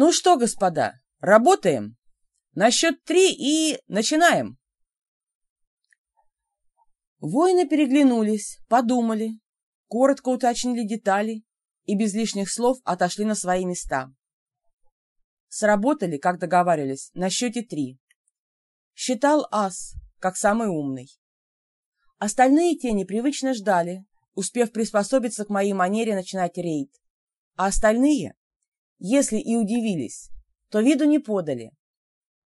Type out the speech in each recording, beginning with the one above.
Ну что, господа, работаем? На счет три и начинаем. Воины переглянулись, подумали, коротко уточнили детали и без лишних слов отошли на свои места. Сработали, как договаривались, на счете три. Считал ас, как самый умный. Остальные тени привычно ждали, успев приспособиться к моей манере начинать рейд. А остальные, если и удивились, то виду не подали.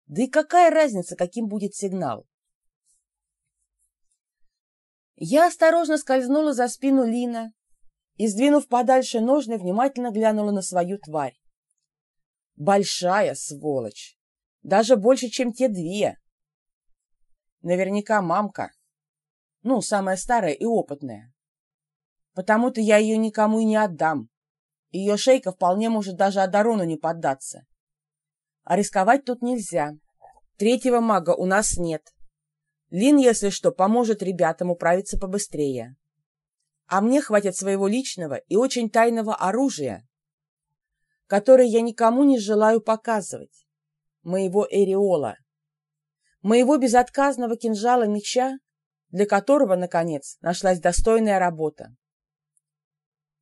Да и какая разница, каким будет сигнал? Я осторожно скользнула за спину Лина и, сдвинув подальше ножны, внимательно глянула на свою тварь. Большая сволочь! Даже больше, чем те две. Наверняка мамка. Ну, самая старая и опытная. Потому-то я ее никому и не отдам. Ее шейка вполне может даже Адарону не поддаться. А рисковать тут нельзя. Третьего мага у нас нет. Лин, если что, поможет ребятам управиться побыстрее. А мне хватит своего личного и очень тайного оружия, которое я никому не желаю показывать. Моего Эриола. Моего безотказного кинжала меча, для которого, наконец, нашлась достойная работа.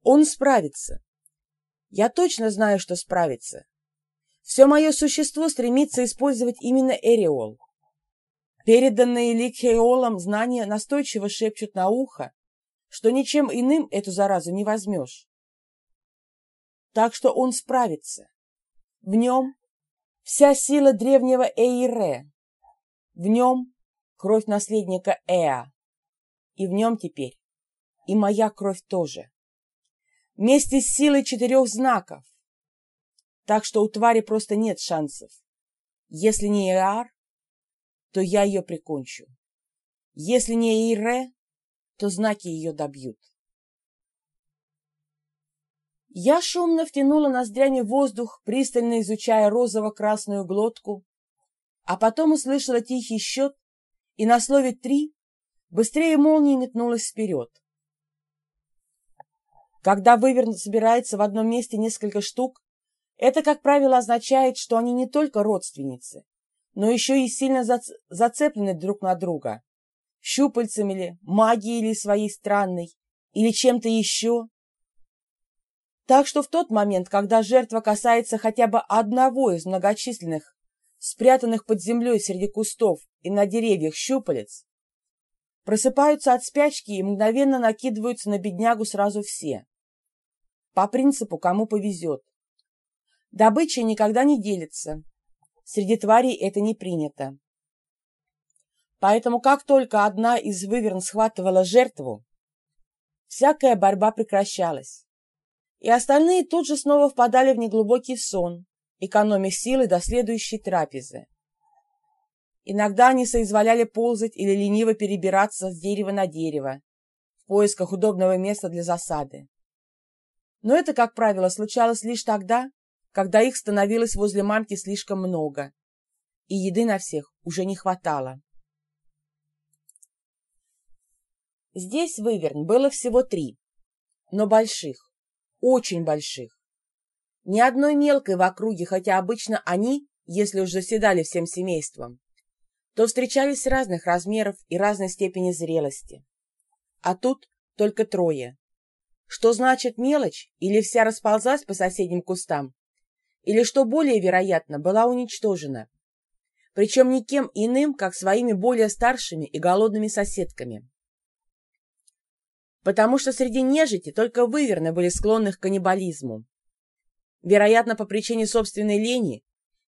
Он справится. Я точно знаю, что справится. Все мое существо стремится использовать именно Эриол. Переданные Ликхеолом знания настойчиво шепчут на ухо, что ничем иным эту заразу не возьмешь. Так что он справится. В нем вся сила древнего Эйре. В нем кровь наследника Эа. И в нем теперь и моя кровь тоже вместе с силой четырех знаков. Так что у твари просто нет шансов. Если не Иар, то я ее прикончу. Если не Ире, то знаки ее добьют. Я шумно втянула ноздрями воздух, пристально изучая розово-красную глотку, а потом услышала тихий счет и на слове «три» быстрее молнии метнулась вперед. Когда выверн собирается в одном месте несколько штук, это, как правило, означает, что они не только родственницы, но еще и сильно зацеплены друг на друга. Щупальцами ли, магией ли своей странной, или чем-то еще. Так что в тот момент, когда жертва касается хотя бы одного из многочисленных, спрятанных под землей среди кустов и на деревьях щупалец, просыпаются от спячки и мгновенно накидываются на беднягу сразу все. По принципу, кому повезет. Добыча никогда не делится. Среди тварей это не принято. Поэтому как только одна из выверн схватывала жертву, всякая борьба прекращалась. И остальные тут же снова впадали в неглубокий сон, экономя силы до следующей трапезы. Иногда они соизволяли ползать или лениво перебираться с дерева на дерево в поисках удобного места для засады. Но это, как правило, случалось лишь тогда, когда их становилось возле мамки слишком много, и еды на всех уже не хватало. Здесь выверн было всего три, но больших, очень больших. Ни одной мелкой в округе, хотя обычно они, если уж заседали всем семейством, то встречались разных размеров и разной степени зрелости. А тут только трое. Что значит мелочь или вся расползлась по соседним кустам, или, что более вероятно, была уничтожена, причем никем иным, как своими более старшими и голодными соседками. Потому что среди нежити только выверны были склонны к каннибализму. Вероятно, по причине собственной лени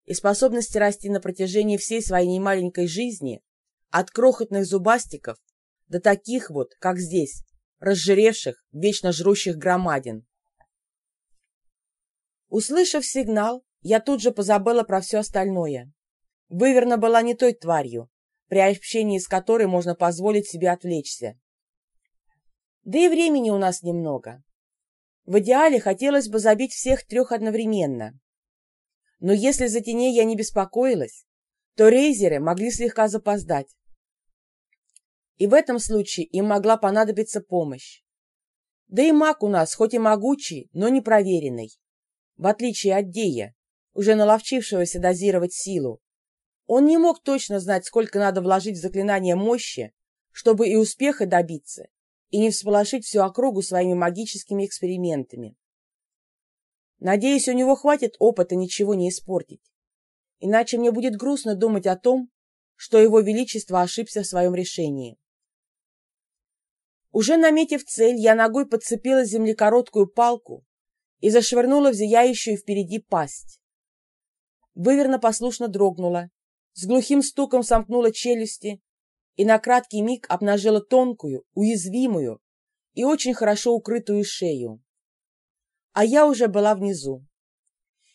и способности расти на протяжении всей своей немаленькой жизни от крохотных зубастиков до таких вот, как здесь, разжиревших, вечно жрущих громадин. Услышав сигнал, я тут же позабыла про все остальное. Выверна была не той тварью, при общении с которой можно позволить себе отвлечься. Да и времени у нас немного. В идеале хотелось бы забить всех трех одновременно. Но если за теней я не беспокоилась, то рейзеры могли слегка запоздать и в этом случае им могла понадобиться помощь. Да и маг у нас, хоть и могучий, но не проверенный, в отличие от Дея, уже наловчившегося дозировать силу, он не мог точно знать, сколько надо вложить в заклинание мощи, чтобы и успеха добиться, и не всполошить всю округу своими магическими экспериментами. Надеюсь, у него хватит опыта ничего не испортить. Иначе мне будет грустно думать о том, что его величество ошибся в своем решении. Уже наметив цель, я ногой подцепила с палку и зашвырнула в зияющую впереди пасть. Выверно послушно дрогнула, с глухим стуком сомкнула челюсти и на краткий миг обнажила тонкую, уязвимую и очень хорошо укрытую шею. А я уже была внизу.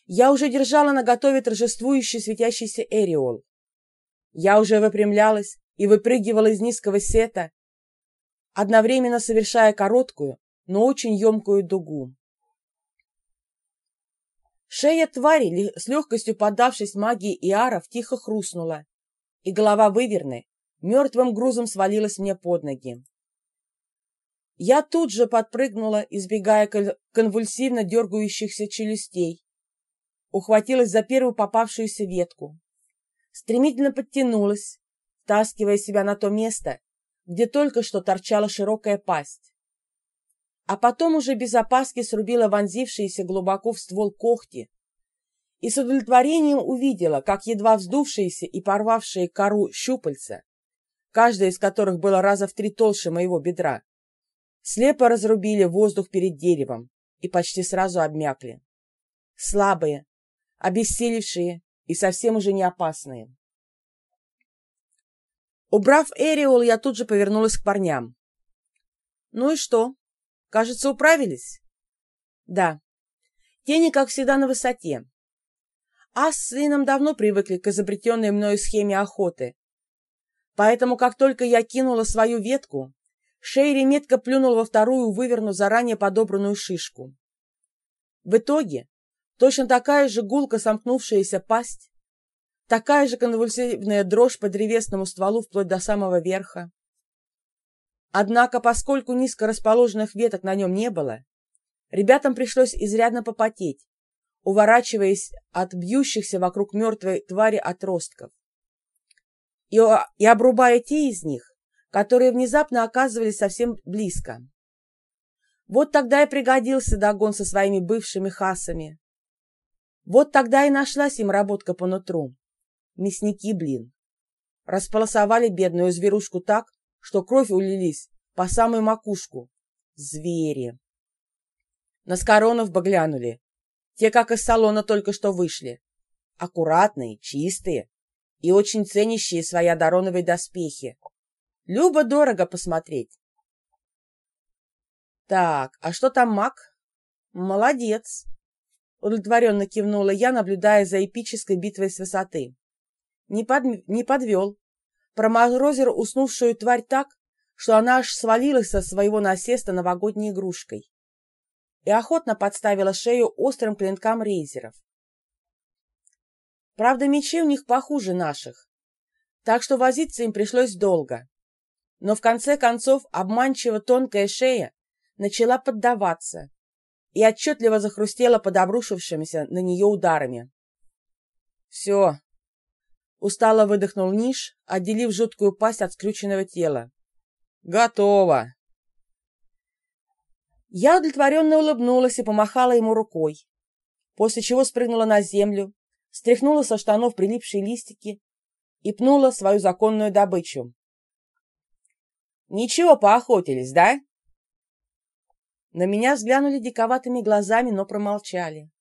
Я уже держала на готове торжествующий светящийся эриол. Я уже выпрямлялась и выпрыгивала из низкого сета, одновременно совершая короткую, но очень емкую дугу. Шея твари, с легкостью поддавшись магии Иаров, тихо хрустнула, и голова выверны мертвым грузом свалилась мне под ноги. Я тут же подпрыгнула, избегая конвульсивно дергающихся челюстей, ухватилась за первую попавшуюся ветку, стремительно подтянулась, втаскивая себя на то место, где только что торчала широкая пасть. А потом уже без опаски срубила вонзившиеся глубоко в ствол когти и с удовлетворением увидела, как едва вздувшиеся и порвавшие кору щупальца, каждая из которых была раза в три толще моего бедра, слепо разрубили воздух перед деревом и почти сразу обмякли. Слабые, обессилевшие и совсем уже не опасные. Убрав Эриол, я тут же повернулась к парням. «Ну и что? Кажется, управились?» «Да. Тени, как всегда, на высоте. А с сыном давно привыкли к изобретенной мною схеме охоты. Поэтому, как только я кинула свою ветку, Шейри метко плюнул во вторую выверну заранее подобранную шишку. В итоге точно такая же гулко сомкнувшаяся пасть Такая же конвульсивная дрожь по древесному стволу вплоть до самого верха. Однако, поскольку низко расположенных веток на нем не было, ребятам пришлось изрядно попотеть, уворачиваясь от бьющихся вокруг мертвой твари отростков. И, и обрубая те из них, которые внезапно оказывались совсем близко. Вот тогда и пригодился Дагон со своими бывшими хасами. Вот тогда и нашлась им работка по нутру. Мясники, блин. Располосовали бедную зверушку так, что кровь улились по самую макушку. Звери. На Скоронов бы глянули. Те, как из салона, только что вышли. Аккуратные, чистые и очень ценящие свои одароновые доспехи. Любо-дорого посмотреть. Так, а что там маг? Молодец. Удовлетворенно кивнула я, наблюдая за эпической битвой с высоты не, под, не подвел. Проморозил уснувшую тварь так, что она аж свалилась со своего насеста новогодней игрушкой и охотно подставила шею острым клинкам рейзеров. Правда, мечи у них похуже наших, так что возиться им пришлось долго. Но в конце концов обманчиво тонкая шея начала поддаваться и отчетливо захрустела под обрушившимися на нее ударами. «Все, Устало выдохнул Ниш, отделив жуткую пасть от скрюченного тела. «Готово!» Я удовлетворенно улыбнулась и помахала ему рукой, после чего спрыгнула на землю, стряхнула со штанов прилипшие листики и пнула свою законную добычу. «Ничего, поохотились, да?» На меня взглянули диковатыми глазами, но промолчали.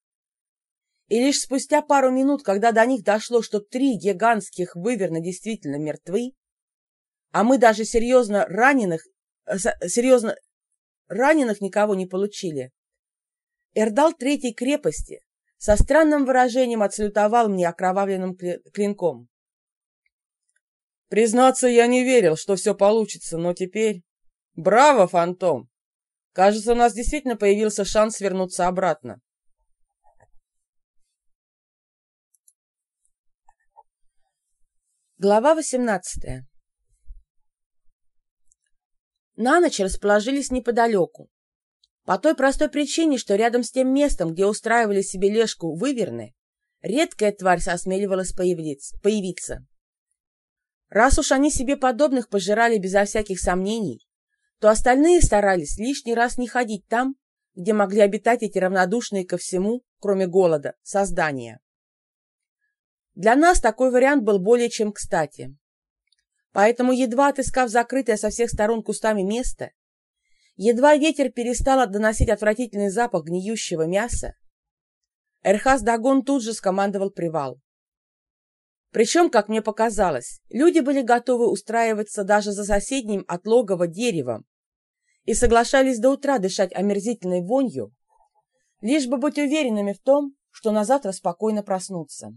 И лишь спустя пару минут, когда до них дошло, что три гигантских выверна действительно мертвы, а мы даже серьезно раненых, э, серьезно раненых никого не получили, Эрдал Третьей крепости со странным выражением отсалютовал мне окровавленным клинком. Признаться, я не верил, что все получится, но теперь... Браво, Фантом! Кажется, у нас действительно появился шанс вернуться обратно. Глава 18 На ночь расположились неподалеку. По той простой причине, что рядом с тем местом, где устраивали себе лешку выверны, Редкая тварь осмеливалась появиться. Раз уж они себе подобных пожирали безо всяких сомнений, то остальные старались лишний раз не ходить там, где могли обитать эти равнодушные ко всему, кроме голода, создания. Для нас такой вариант был более чем кстати. Поэтому, едва отыскав закрытое со всех сторон кустами место, едва ветер перестал доносить отвратительный запах гниющего мяса, Эрхаз Дагон тут же скомандовал привал. Причем, как мне показалось, люди были готовы устраиваться даже за соседним от логова деревом и соглашались до утра дышать омерзительной вонью, лишь бы быть уверенными в том, что на завтра спокойно проснуться.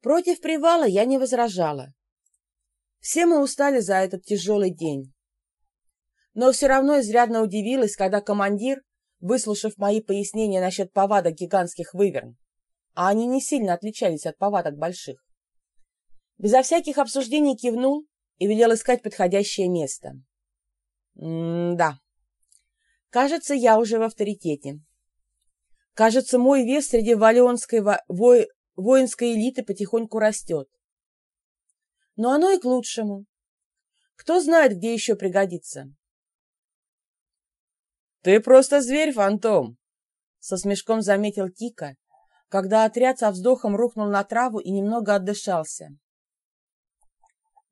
Против привала я не возражала. Все мы устали за этот тяжелый день. Но все равно изрядно удивилась, когда командир, выслушав мои пояснения насчет повадок гигантских выверн, а они не сильно отличались от повадок больших, безо всяких обсуждений кивнул и велел искать подходящее место. М-да. Кажется, я уже в авторитете. Кажется, мой вес среди валионской во воинской элиты потихоньку растет. Но оно и к лучшему. Кто знает, где еще пригодится. «Ты просто зверь, фантом!» Со смешком заметил Тика, когда отряд со вздохом рухнул на траву и немного отдышался.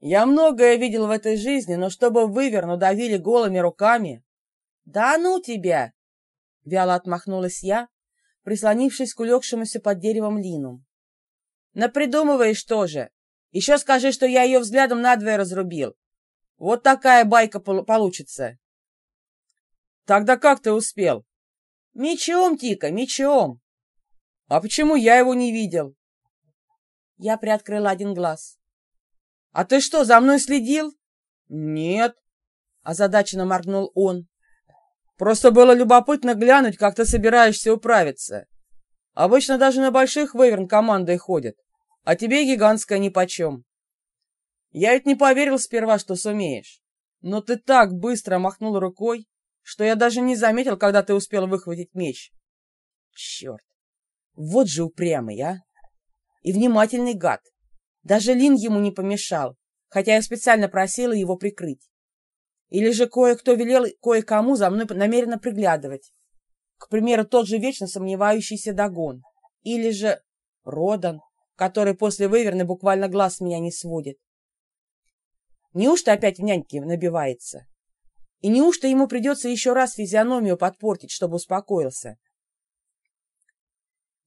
«Я многое видел в этой жизни, но чтобы выверну давили голыми руками...» «Да ну тебя!» — вяло отмахнулась я, прислонившись к улегшемуся под деревом Лину. Напридумываешь тоже. Еще скажи, что я ее взглядом надвое разрубил. Вот такая байка получится. Тогда как ты успел? Мечом, Тика, мечом. А почему я его не видел? Я приоткрыла один глаз. А ты что, за мной следил? Нет, озадаченно моргнул он. Просто было любопытно глянуть, как ты собираешься управиться. Обычно даже на больших выверн командой ходят а тебе гигантская нипочем. Я ведь не поверил сперва, что сумеешь. Но ты так быстро махнул рукой, что я даже не заметил, когда ты успел выхватить меч. Черт, вот же упрямый, а! И внимательный гад. Даже Лин ему не помешал, хотя я специально просила его прикрыть. Или же кое-кто велел кое-кому за мной намеренно приглядывать. К примеру, тот же вечно сомневающийся Дагон. Или же Родан который после выверны буквально глаз меня не сводит. Неужто опять в няньке набивается? И неужто ему придется еще раз физиономию подпортить, чтобы успокоился?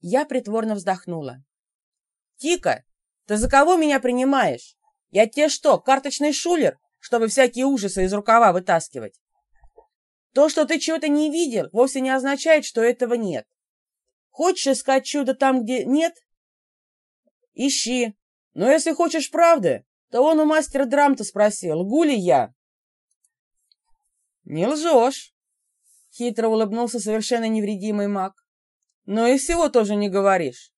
Я притворно вздохнула. «Тика, ты за кого меня принимаешь? Я тебе что, карточный шулер, чтобы всякие ужасы из рукава вытаскивать? То, что ты чего-то не видел, вовсе не означает, что этого нет. Хочешь искать чудо там, где нет, Ищи. Но если хочешь правды, то он у мастера драм-то спросил, лгу ли я. Не лжешь. Хитро улыбнулся совершенно невредимый маг. Но и всего тоже не говоришь.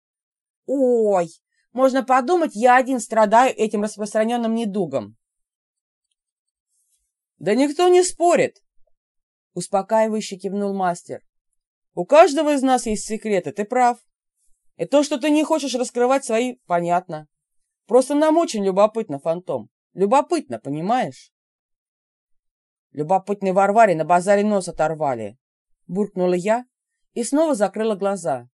Ой, можно подумать, я один страдаю этим распространенным недугом. Да никто не спорит, успокаивающе кивнул мастер. У каждого из нас есть секреты, ты прав. И то, что ты не хочешь раскрывать свои, понятно. Просто нам очень любопытно, Фантом. Любопытно, понимаешь? Любопытной Варваре на базаре нос оторвали. Буркнула я и снова закрыла глаза.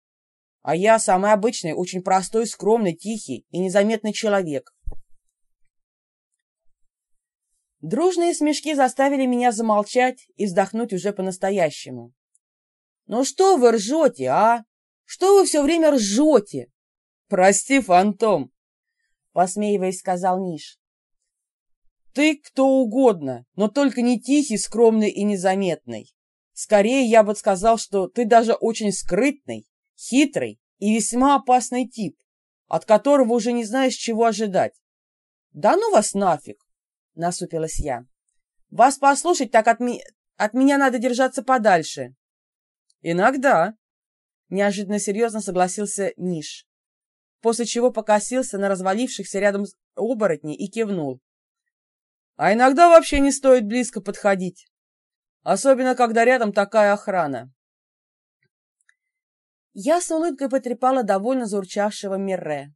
А я самый обычный, очень простой, скромный, тихий и незаметный человек. Дружные смешки заставили меня замолчать и вздохнуть уже по-настоящему. «Ну что вы ржете, а?» Что вы все время ржете? Прости, фантом, посмеиваясь, сказал Ниш. Ты кто угодно, но только не тихий, скромный и незаметный. Скорее, я бы сказал, что ты даже очень скрытный, хитрый и весьма опасный тип, от которого уже не знаешь, чего ожидать. Да ну вас нафиг, насупилась я. Вас послушать, так от, ми... от меня надо держаться подальше. Иногда, Неожиданно серьезно согласился Ниш, после чего покосился на развалившихся рядом оборотней и кивнул. А иногда вообще не стоит близко подходить, особенно когда рядом такая охрана. Я с улыбкой потрепала довольно заурчавшего Мирре.